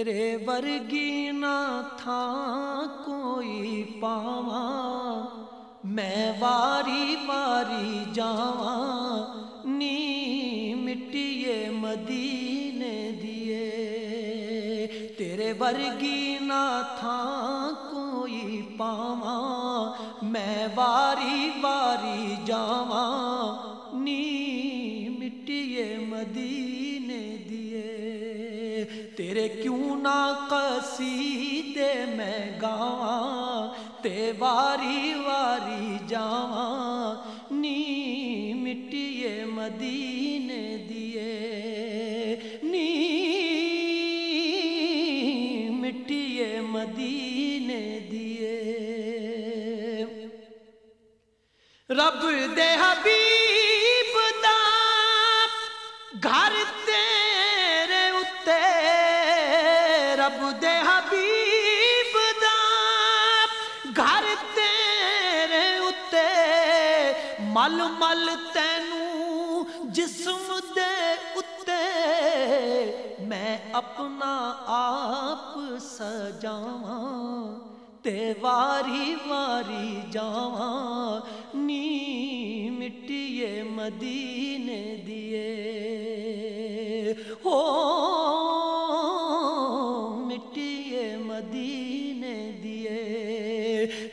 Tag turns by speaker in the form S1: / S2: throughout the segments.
S1: تیرے ورگی نہ تھا کوئی پاواں، میں واری واری جاواں نی مٹیے مدینے دیے۔ تیرے ورگی نہ تھا کوئی پاواں، میں واری واری جاواں۔ تیرے کیوں نہ قصیدے میں گاواں تے واری واری جاواں نی مٹیے مدینے دیے۔ نی مٹیے مدینے دیے۔ رب دے حبیب دا گھر تے رب دے حبیب دا، گھر تیرے اتے مل مل تینو جسم دے اتے میں اپنا آپ سجاواں، تے واری واری جاواں نی مٹیے مدی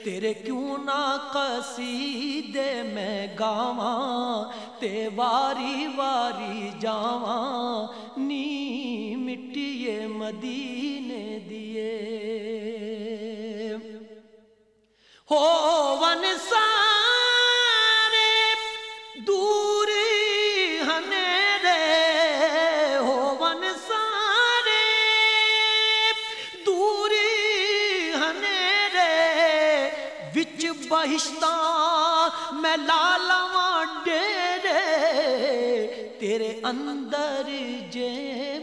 S1: تیرے کیوں نہ قصیدے میں گاواں، تے واری واری جاواں نی مٹی مدینے دیے۔ ہو بہشتہ میں لالا ڈیرے، تیرے اندر جے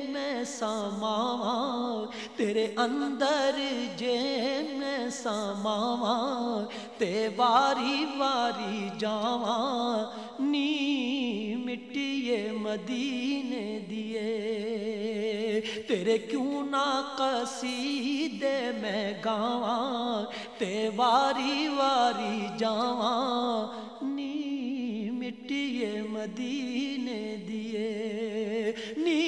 S1: میں ساما تیرے اندر جے میں ساما تے واری واری جاواں نی مٹی مدینے دی تیرے کیوں نہ قصیدے میں گاواں، تے واری واری جاواں نی مٹیے مدینے دیے۔ نی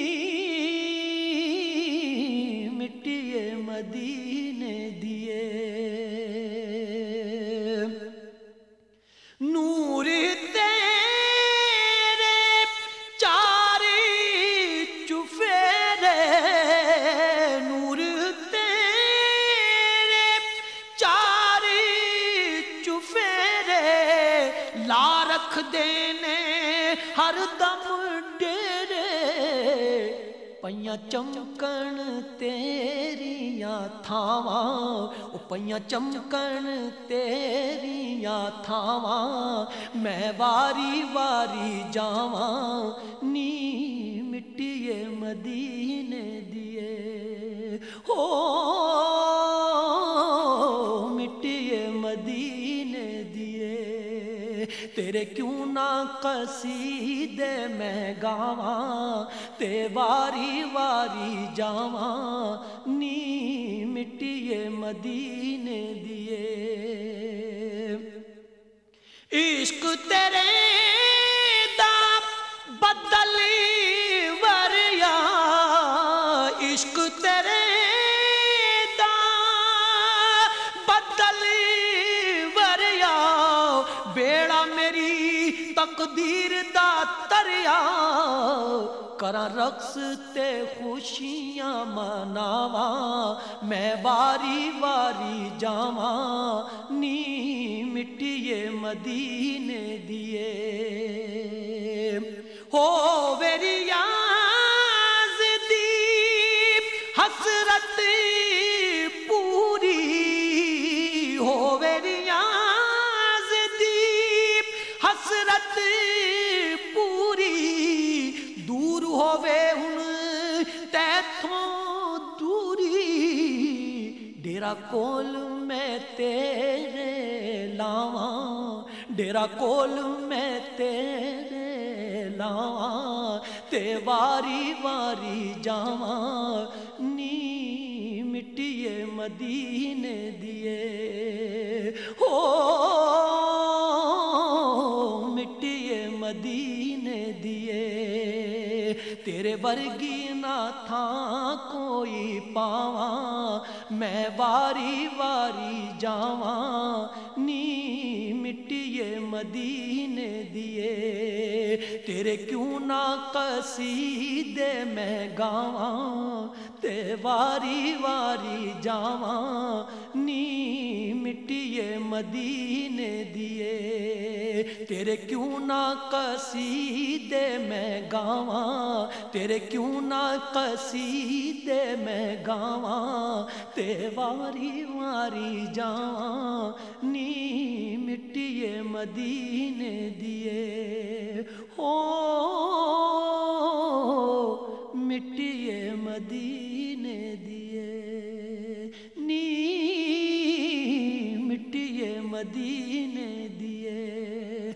S1: مٹیے مدینے ਰੱਖਦੇ ਨੇ ਹਰ ਦਮ ਡੇਰੇ ਪਈਆਂ ਚਮਕਣ ਤੇਰੀਆਂ ਥਾਵਾਂ ਉਹ ਪਈਆਂ ਚਮਕਣ ਤੇਰੀਆਂ ਥਾਵਾਂ ਮੈਂ ਵਾਰੀ ਵਾਰੀ ਜਾਵਾਂ ਨੀ ਮਿੱਟੀਏ ਮਦੀਨੇ ਦੀਏ تیرے کیوں نہ قصیدے میں گاواں، تے واری واری جاواں نی مٹی مدینے دیے۔ عشق تیرے دا بدلی وریا، عشق تیرے تیری تقدیر دا تریا کرا رقص تے خوشیاں مناواں، میں واری واری جاواں نی مٹیے مدینے دیے۔ ہو ویری کول میں تیرے لاواں ڈیرا کول میں تیرے لاواں تے واری واری جاواں نی مٹیے مدینے دیے۔ ہو مٹیے مدینے دیے، تیرے ورگی نہ تھا کوئی پاواں، میں واری واری جاواں۔ نی مٹیے مدینے دیے، تیرے کیوں نہ قصیدے میں گاواں؟ تے واری واری جاواں۔ نی مٹیے مدینے دیے۔ تیرے کیوں نہ قصیدے میں گاواں، تیرے کیوں نہ قصیدے میں گاواں تے واری واری جاواں نی مٹیے مدینے دیے۔ ہو مدینے دیے۔